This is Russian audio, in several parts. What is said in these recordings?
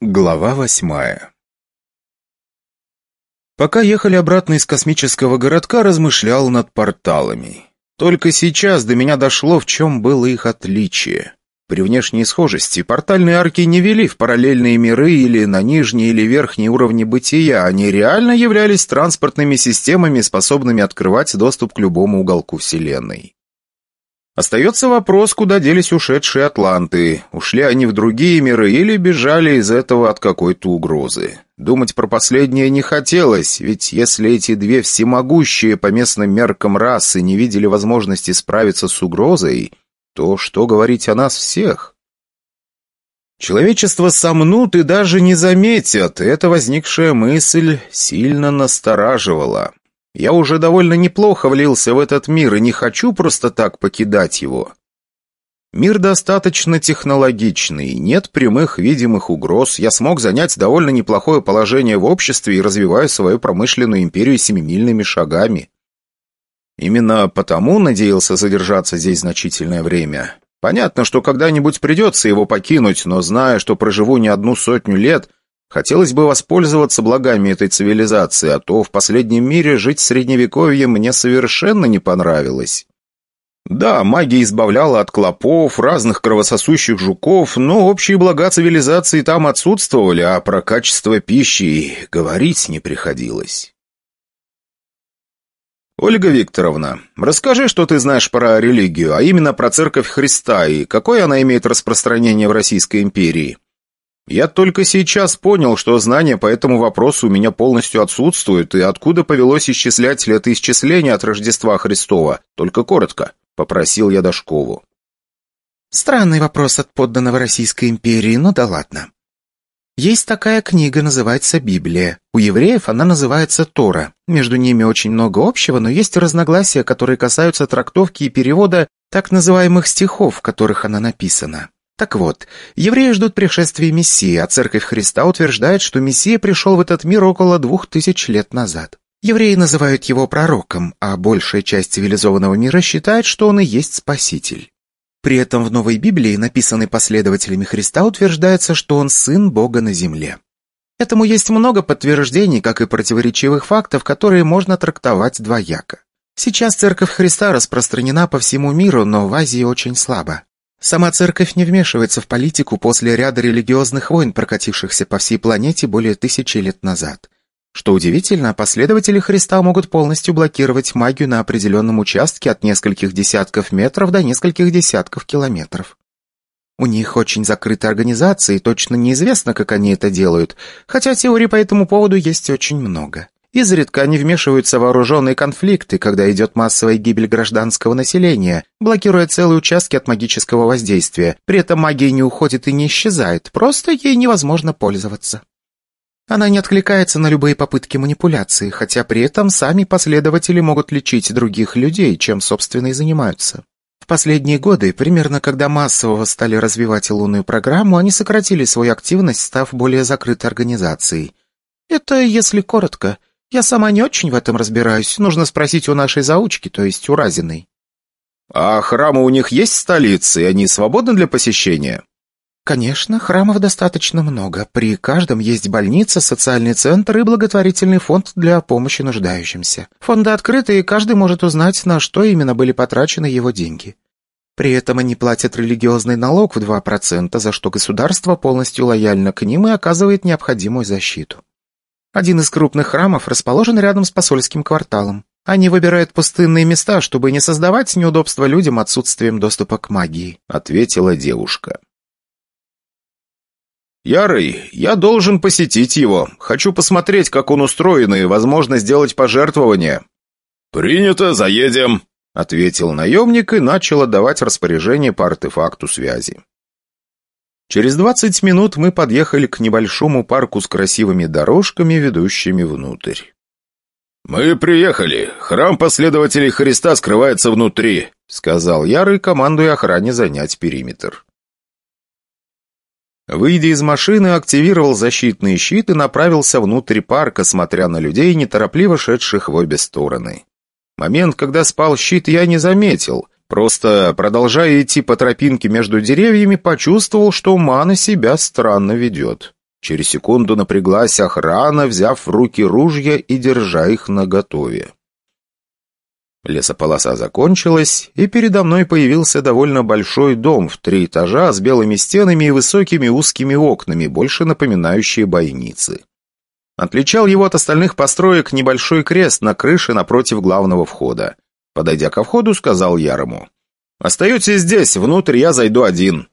Глава восьмая Пока ехали обратно из космического городка, размышлял над порталами. Только сейчас до меня дошло, в чем было их отличие. При внешней схожести портальные арки не вели в параллельные миры или на нижние или верхние уровни бытия, они реально являлись транспортными системами, способными открывать доступ к любому уголку Вселенной. Остается вопрос, куда делись ушедшие атланты. Ушли они в другие миры или бежали из этого от какой-то угрозы. Думать про последнее не хотелось, ведь если эти две всемогущие по местным меркам расы не видели возможности справиться с угрозой, то что говорить о нас всех? Человечество сомнут и даже не заметят, эта возникшая мысль сильно настораживала. Я уже довольно неплохо влился в этот мир и не хочу просто так покидать его. Мир достаточно технологичный, нет прямых видимых угроз, я смог занять довольно неплохое положение в обществе и развиваю свою промышленную империю семимильными шагами. Именно потому надеялся задержаться здесь значительное время. Понятно, что когда-нибудь придется его покинуть, но зная, что проживу не одну сотню лет – Хотелось бы воспользоваться благами этой цивилизации, а то в последнем мире жить в Средневековье мне совершенно не понравилось. Да, магия избавляла от клопов, разных кровососущих жуков, но общие блага цивилизации там отсутствовали, а про качество пищи говорить не приходилось. «Ольга Викторовна, расскажи, что ты знаешь про религию, а именно про Церковь Христа и какое она имеет распространение в Российской империи?» Я только сейчас понял, что знания по этому вопросу у меня полностью отсутствуют, и откуда повелось исчислять летоисчисления от Рождества Христова, только коротко, попросил я Дашкову. Странный вопрос от подданного Российской империи, но да ладно. Есть такая книга, называется Библия. У евреев она называется Тора. Между ними очень много общего, но есть разногласия, которые касаются трактовки и перевода так называемых стихов, в которых она написана. Так вот, евреи ждут пришествия Мессии, а Церковь Христа утверждает, что Мессия пришел в этот мир около двух тысяч лет назад. Евреи называют его пророком, а большая часть цивилизованного мира считает, что он и есть Спаситель. При этом в Новой Библии, написанной последователями Христа, утверждается, что он сын Бога на земле. Этому есть много подтверждений, как и противоречивых фактов, которые можно трактовать двояко. Сейчас Церковь Христа распространена по всему миру, но в Азии очень слабо. Сама церковь не вмешивается в политику после ряда религиозных войн, прокатившихся по всей планете более тысячи лет назад. Что удивительно, последователи Христа могут полностью блокировать магию на определенном участке от нескольких десятков метров до нескольких десятков километров. У них очень закрытая организация, и точно неизвестно, как они это делают, хотя теорий по этому поводу есть очень много. Изредка они вмешиваются в вооруженные конфликты, когда идет массовая гибель гражданского населения, блокируя целые участки от магического воздействия. При этом магия не уходит и не исчезает, просто ей невозможно пользоваться. Она не откликается на любые попытки манипуляции, хотя при этом сами последователи могут лечить других людей, чем, собственно, и занимаются. В последние годы, примерно когда массово стали развивать лунную программу, они сократили свою активность, став более закрытой организацией. Это если коротко – я сама не очень в этом разбираюсь. Нужно спросить у нашей заучки, то есть у Разиной. А храмы у них есть в столице, и они свободны для посещения? Конечно, храмов достаточно много. При каждом есть больница, социальный центр и благотворительный фонд для помощи нуждающимся. Фонды открыты, и каждый может узнать, на что именно были потрачены его деньги. При этом они платят религиозный налог в 2%, за что государство полностью лояльно к ним и оказывает необходимую защиту. Один из крупных храмов расположен рядом с посольским кварталом. Они выбирают пустынные места, чтобы не создавать неудобства людям отсутствием доступа к магии», — ответила девушка. «Ярый, я должен посетить его. Хочу посмотреть, как он устроен, и, возможно, сделать пожертвование». «Принято, заедем», — ответил наемник и начал отдавать распоряжение по артефакту связи. Через двадцать минут мы подъехали к небольшому парку с красивыми дорожками, ведущими внутрь. «Мы приехали. Храм последователей Христа скрывается внутри», — сказал Ярый, командуя охране занять периметр. Выйдя из машины, активировал защитный щит и направился внутрь парка, смотря на людей, неторопливо шедших в обе стороны. Момент, когда спал щит, я не заметил. Просто, продолжая идти по тропинке между деревьями, почувствовал, что Мана себя странно ведет. Через секунду напряглась охрана, взяв в руки ружья и держа их наготове. Лесополоса закончилась, и передо мной появился довольно большой дом в три этажа с белыми стенами и высокими узкими окнами, больше напоминающие бойницы. Отличал его от остальных построек небольшой крест на крыше напротив главного входа. Подойдя ко входу, сказал Ярому. «Остаетесь здесь, внутрь я зайду один».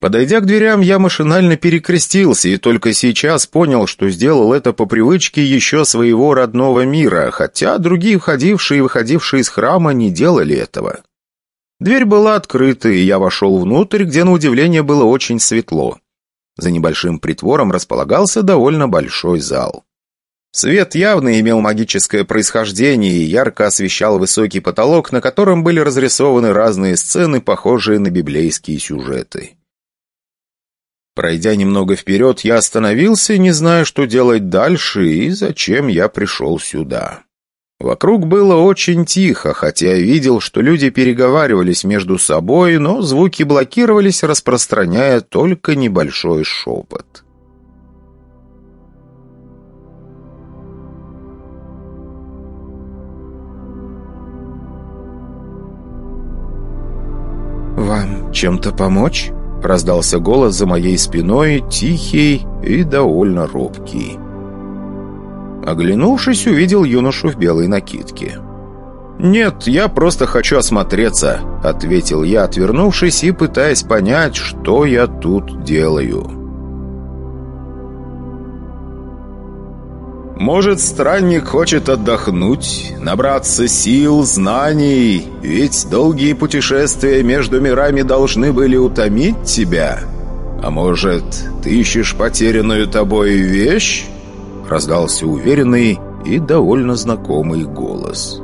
Подойдя к дверям, я машинально перекрестился и только сейчас понял, что сделал это по привычке еще своего родного мира, хотя другие входившие и выходившие из храма не делали этого. Дверь была открыта, и я вошел внутрь, где, на удивление, было очень светло. За небольшим притвором располагался довольно большой зал. Свет явно имел магическое происхождение и ярко освещал высокий потолок, на котором были разрисованы разные сцены, похожие на библейские сюжеты. Пройдя немного вперед, я остановился, не зная, что делать дальше и зачем я пришел сюда. Вокруг было очень тихо, хотя я видел, что люди переговаривались между собой, но звуки блокировались, распространяя только небольшой шепот. «Вам чем-то помочь?» Раздался голос за моей спиной, тихий и довольно робкий. Оглянувшись, увидел юношу в белой накидке. «Нет, я просто хочу осмотреться», — ответил я, отвернувшись и пытаясь понять, что я тут делаю. Может, странник хочет отдохнуть, набраться сил, знаний, ведь долгие путешествия между мирами должны были утомить тебя. А может, ты ищешь потерянную тобой вещь? Раздался уверенный и довольно знакомый голос.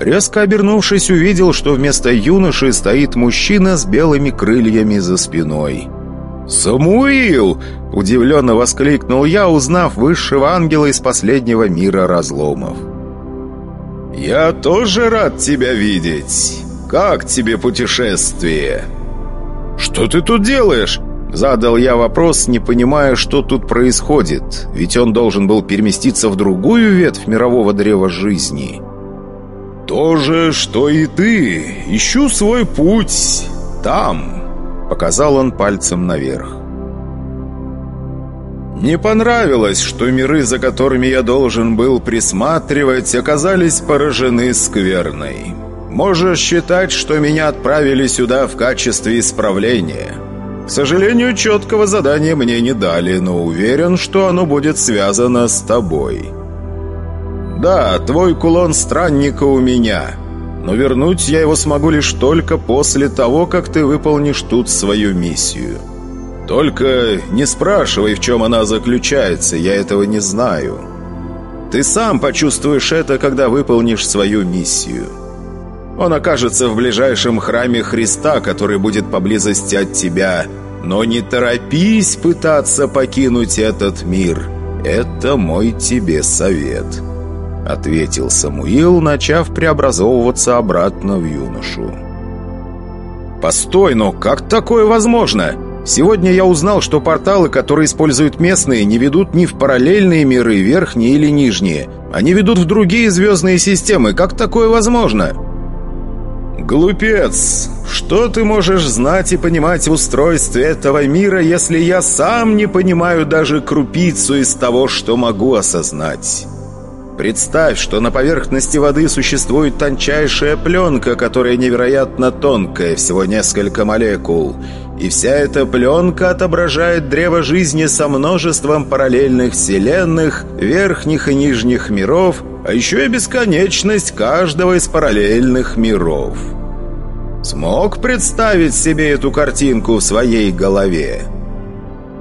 Резко обернувшись, увидел, что вместо юноши стоит мужчина с белыми крыльями за спиной. «Самуил!» — удивленно воскликнул я, узнав высшего ангела из последнего мира разломов. «Я тоже рад тебя видеть. Как тебе путешествие?» «Что ты тут делаешь?» Задал я вопрос, не понимая, что тут происходит, ведь он должен был переместиться в другую ветвь мирового древа жизни. «То же, что и ты. Ищу свой путь. Там». Показал он пальцем наверх. Не понравилось, что миры, за которыми я должен был присматривать, оказались поражены скверной. Можешь считать, что меня отправили сюда в качестве исправления. К сожалению, четкого задания мне не дали, но уверен, что оно будет связано с тобой. Да, твой кулон странника у меня, но вернуть я его смогу лишь только после того, как ты выполнишь тут свою миссию. Только не спрашивай, в чем она заключается, я этого не знаю. Ты сам почувствуешь это, когда выполнишь свою миссию. Он окажется в ближайшем храме Христа, который будет поблизости от тебя. Но не торопись пытаться покинуть этот мир. Это мой тебе совет». — ответил Самуил, начав преобразовываться обратно в юношу. «Постой, но как такое возможно? Сегодня я узнал, что порталы, которые используют местные, не ведут ни в параллельные миры, верхние или нижние. Они ведут в другие звездные системы. Как такое возможно?» «Глупец! Что ты можешь знать и понимать в устройстве этого мира, если я сам не понимаю даже крупицу из того, что могу осознать?» Представь, что на поверхности воды существует тончайшая пленка, которая невероятно тонкая, всего несколько молекул. И вся эта пленка отображает древо жизни со множеством параллельных вселенных, верхних и нижних миров, а еще и бесконечность каждого из параллельных миров. Смог представить себе эту картинку в своей голове?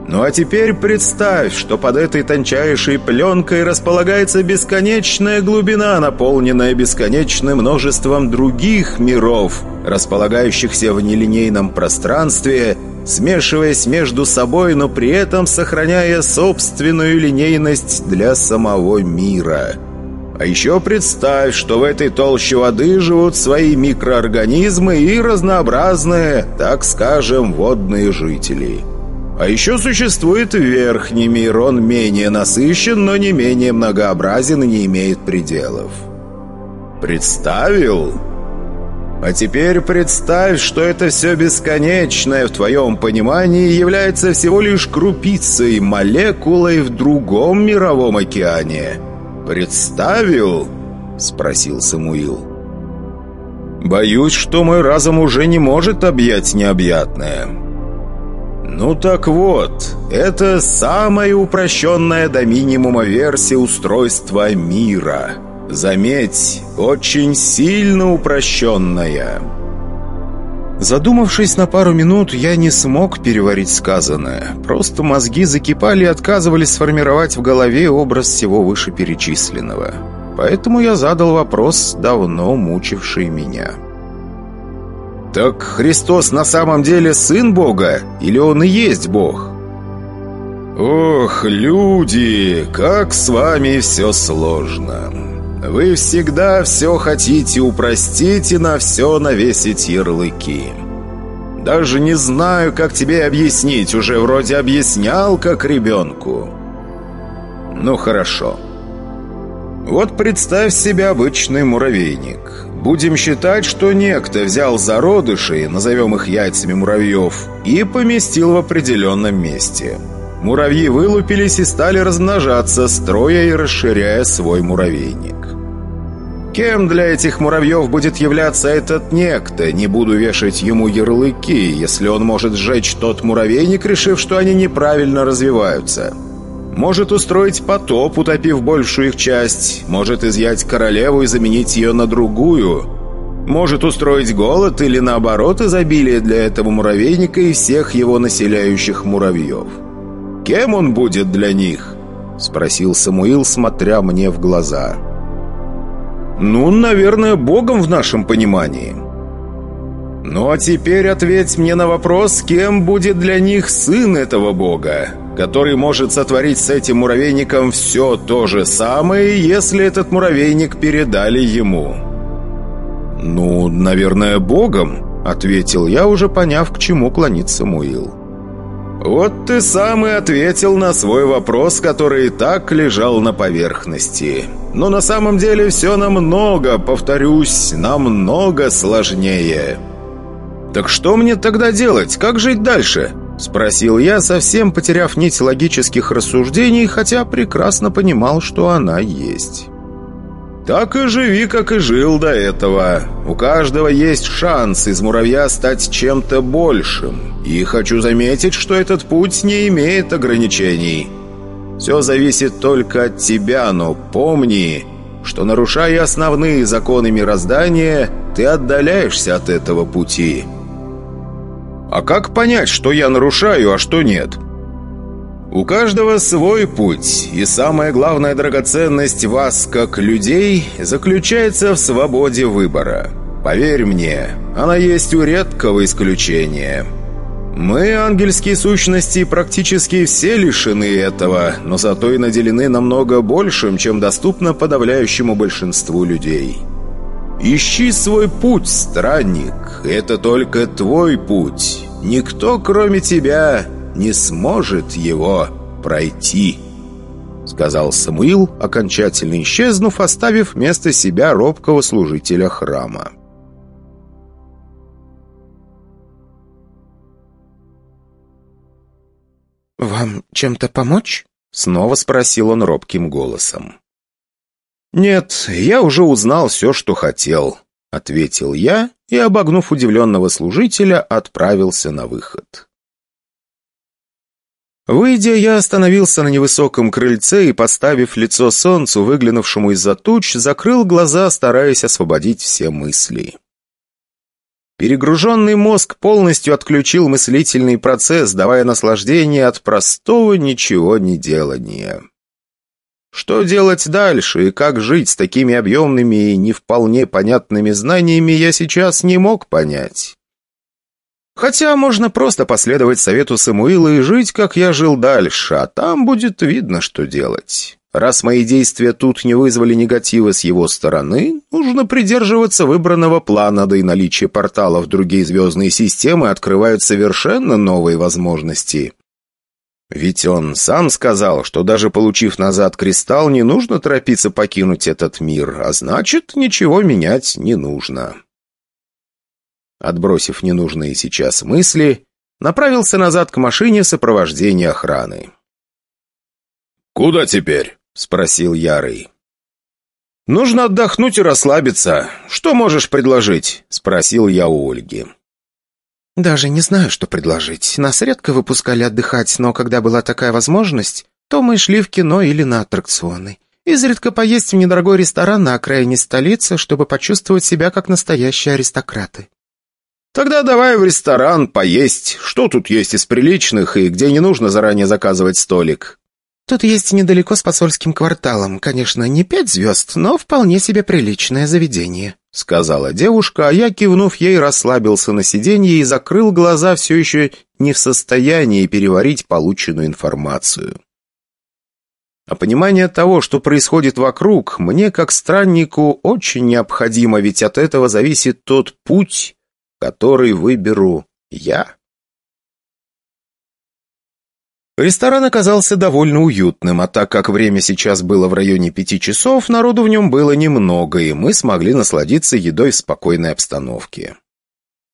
Ну а теперь представь, что под этой тончайшей пленкой располагается бесконечная глубина, наполненная бесконечным множеством других миров, располагающихся в нелинейном пространстве, смешиваясь между собой, но при этом сохраняя собственную линейность для самого мира. А еще представь, что в этой толще воды живут свои микроорганизмы и разнообразные, так скажем, водные жители – А еще существует верхний мир, он менее насыщен, но не менее многообразен и не имеет пределов. Представил? А теперь представь, что это все бесконечное в твоем понимании является всего лишь крупицей, молекулой в другом мировом океане. Представил? Спросил Самуил. Боюсь, что мой разум уже не может объять необъятное. Ну так вот, это самая упрощенная до минимума версия устройства мира. Заметь, очень сильно упрощенная. Задумавшись на пару минут, я не смог переварить сказанное. Просто мозги закипали и отказывались сформировать в голове образ всего вышеперечисленного. Поэтому я задал вопрос, давно мучивший меня. «Так Христос на самом деле Сын Бога? Или Он и есть Бог?» «Ох, люди, как с вами все сложно. Вы всегда все хотите упростить и на все навесить ярлыки. Даже не знаю, как тебе объяснить, уже вроде объяснял, как ребенку. Ну, хорошо». Вот представь себе обычный муравейник. Будем считать, что некто взял зародыши, назовем их яйцами муравьев, и поместил в определенном месте. Муравьи вылупились и стали размножаться, строя и расширяя свой муравейник. Кем для этих муравьев будет являться этот некто? Не буду вешать ему ярлыки, если он может сжечь тот муравейник, решив, что они неправильно развиваются. Может устроить потоп, утопив большую их часть. Может изъять королеву и заменить ее на другую. Может устроить голод или, наоборот, изобилие для этого муравейника и всех его населяющих муравьев. Кем он будет для них?» — спросил Самуил, смотря мне в глаза. «Ну, наверное, богом в нашем понимании». «Ну а теперь ответь мне на вопрос, кем будет для них сын этого бога?» Который может сотворить с этим муравейником все то же самое, если этот муравейник передали ему. «Ну, наверное, Богом», — ответил я, уже поняв, к чему клонит Самуил. «Вот ты сам и ответил на свой вопрос, который и так лежал на поверхности. Но на самом деле все намного, повторюсь, намного сложнее». «Так что мне тогда делать? Как жить дальше?» Спросил я, совсем потеряв нить логических рассуждений, хотя прекрасно понимал, что она есть. «Так и живи, как и жил до этого. У каждого есть шанс из муравья стать чем-то большим. И хочу заметить, что этот путь не имеет ограничений. Все зависит только от тебя, но помни, что, нарушая основные законы мироздания, ты отдаляешься от этого пути». А как понять, что я нарушаю, а что нет? У каждого свой путь, и самая главная драгоценность вас, как людей, заключается в свободе выбора. Поверь мне, она есть у редкого исключения. Мы, ангельские сущности, практически все лишены этого, но зато и наделены намного большим, чем доступно подавляющему большинству людей. Ищи свой путь, странник. Это только твой путь. Никто, кроме тебя, не сможет его пройти», — сказал Самуил, окончательно исчезнув, оставив вместо себя робкого служителя храма. «Вам чем-то помочь?» — снова спросил он робким голосом. «Нет, я уже узнал все, что хотел», — ответил я и, обогнув удивленного служителя, отправился на выход. Выйдя, я остановился на невысоком крыльце и, поставив лицо солнцу, выглянувшему из-за туч, закрыл глаза, стараясь освободить все мысли. Перегруженный мозг полностью отключил мыслительный процесс, давая наслаждение от простого ничего не делания. Что делать дальше и как жить с такими объемными и не вполне понятными знаниями, я сейчас не мог понять. Хотя можно просто последовать совету Самуила и жить, как я жил дальше, а там будет видно, что делать. Раз мои действия тут не вызвали негатива с его стороны, нужно придерживаться выбранного плана, да и наличие порталов в другие звездные системы открывают совершенно новые возможности. Ведь он сам сказал, что даже получив назад кристалл, не нужно торопиться покинуть этот мир, а значит, ничего менять не нужно. Отбросив ненужные сейчас мысли, направился назад к машине сопровождения охраны. «Куда теперь?» — спросил Ярый. «Нужно отдохнуть и расслабиться. Что можешь предложить?» — спросил я у Ольги. «Даже не знаю, что предложить. Нас редко выпускали отдыхать, но когда была такая возможность, то мы шли в кино или на аттракционы. Изредка поесть в недорогой ресторан на окраине столицы, чтобы почувствовать себя как настоящие аристократы». «Тогда давай в ресторан поесть. Что тут есть из приличных и где не нужно заранее заказывать столик?» «Тут есть недалеко с посольским кварталом. Конечно, не пять звезд, но вполне себе приличное заведение». — сказала девушка, а я, кивнув ей, расслабился на сиденье и закрыл глаза, все еще не в состоянии переварить полученную информацию. А понимание того, что происходит вокруг, мне, как страннику, очень необходимо, ведь от этого зависит тот путь, который выберу я. Ресторан оказался довольно уютным, а так как время сейчас было в районе пяти часов, народу в нем было немного, и мы смогли насладиться едой в спокойной обстановке.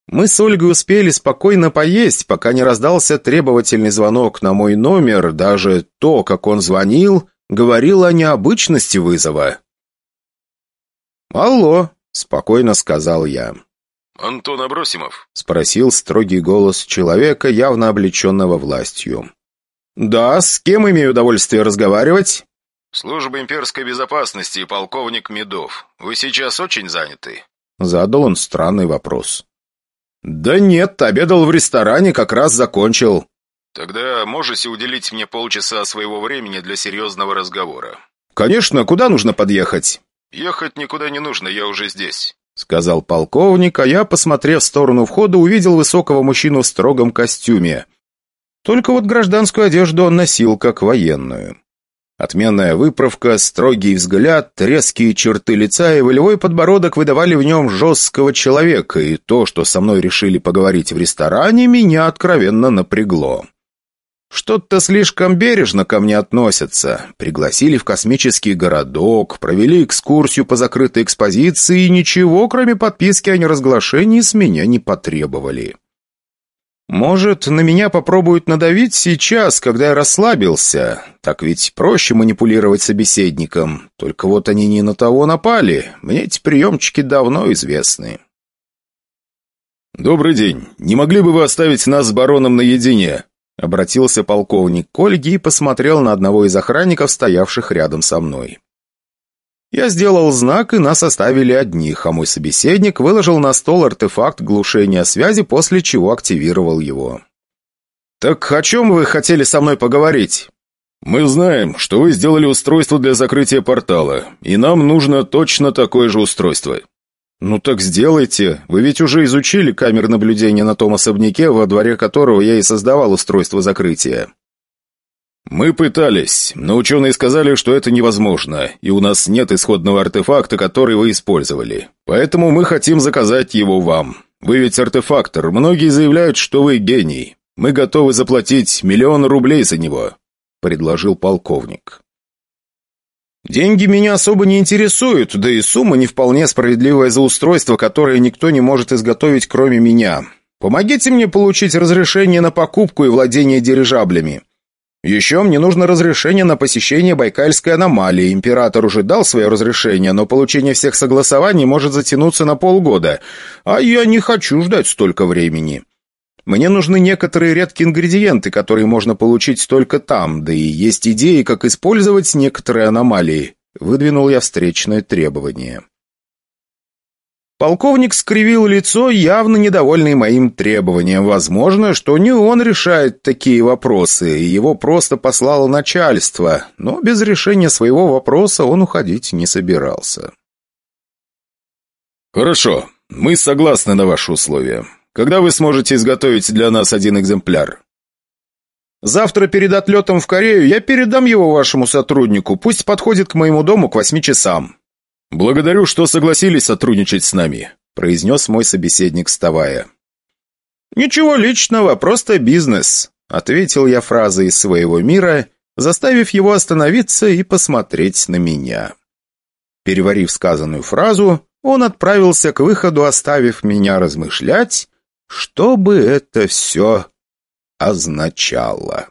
Мы с Ольгой успели спокойно поесть, пока не раздался требовательный звонок на мой номер, даже то, как он звонил, говорило о необычности вызова. «Алло», — спокойно сказал я. «Антон Абросимов?» — спросил строгий голос человека, явно облеченного властью. «Да, с кем имею удовольствие разговаривать?» «Служба имперской безопасности, полковник Медов. Вы сейчас очень заняты?» Задал он странный вопрос. «Да нет, обедал в ресторане, как раз закончил». «Тогда можете уделить мне полчаса своего времени для серьезного разговора?» «Конечно, куда нужно подъехать?» «Ехать никуда не нужно, я уже здесь», — сказал полковник, а я, посмотрев в сторону входа, увидел высокого мужчину в строгом костюме — только вот гражданскую одежду он носил как военную. Отменная выправка, строгий взгляд, резкие черты лица и волевой подбородок выдавали в нем жесткого человека, и то, что со мной решили поговорить в ресторане, меня откровенно напрягло. Что-то слишком бережно ко мне относятся. Пригласили в космический городок, провели экскурсию по закрытой экспозиции и ничего, кроме подписки о неразглашении, с меня не потребовали. Может, на меня попробуют надавить сейчас, когда я расслабился? Так ведь проще манипулировать собеседником. Только вот они не на того напали. Мне эти приемчики давно известны. «Добрый день. Не могли бы вы оставить нас с бароном наедине?» Обратился полковник к Ольге и посмотрел на одного из охранников, стоявших рядом со мной. Я сделал знак, и нас оставили одних, а мой собеседник выложил на стол артефакт глушения связи, после чего активировал его. «Так о чем вы хотели со мной поговорить?» «Мы знаем, что вы сделали устройство для закрытия портала, и нам нужно точно такое же устройство». «Ну так сделайте. Вы ведь уже изучили камеры наблюдения на том особняке, во дворе которого я и создавал устройство закрытия». «Мы пытались, но ученые сказали, что это невозможно, и у нас нет исходного артефакта, который вы использовали. Поэтому мы хотим заказать его вам. Вы ведь артефактор, многие заявляют, что вы гений. Мы готовы заплатить миллион рублей за него», — предложил полковник. «Деньги меня особо не интересуют, да и сумма не вполне справедливая за устройство, которое никто не может изготовить, кроме меня. Помогите мне получить разрешение на покупку и владение дирижаблями». Еще мне нужно разрешение на посещение Байкальской аномалии. Император уже дал свое разрешение, но получение всех согласований может затянуться на полгода. А я не хочу ждать столько времени. Мне нужны некоторые редкие ингредиенты, которые можно получить только там, да и есть идеи, как использовать некоторые аномалии. Выдвинул я встречное требование. Полковник скривил лицо, явно недовольный моим требованием. Возможно, что не он решает такие вопросы, и его просто послало начальство, но без решения своего вопроса он уходить не собирался. «Хорошо, мы согласны на ваши условия. Когда вы сможете изготовить для нас один экземпляр?» «Завтра перед отлетом в Корею я передам его вашему сотруднику, пусть подходит к моему дому к восьми часам». «Благодарю, что согласились сотрудничать с нами», — произнес мой собеседник, вставая. «Ничего личного, просто бизнес», Ответил я фразой из своего мира, заставив его остановиться и посмотреть на меня. Переварив сказанную фразу, он отправился к выходу, оставив меня размышлять, что бы это все означало.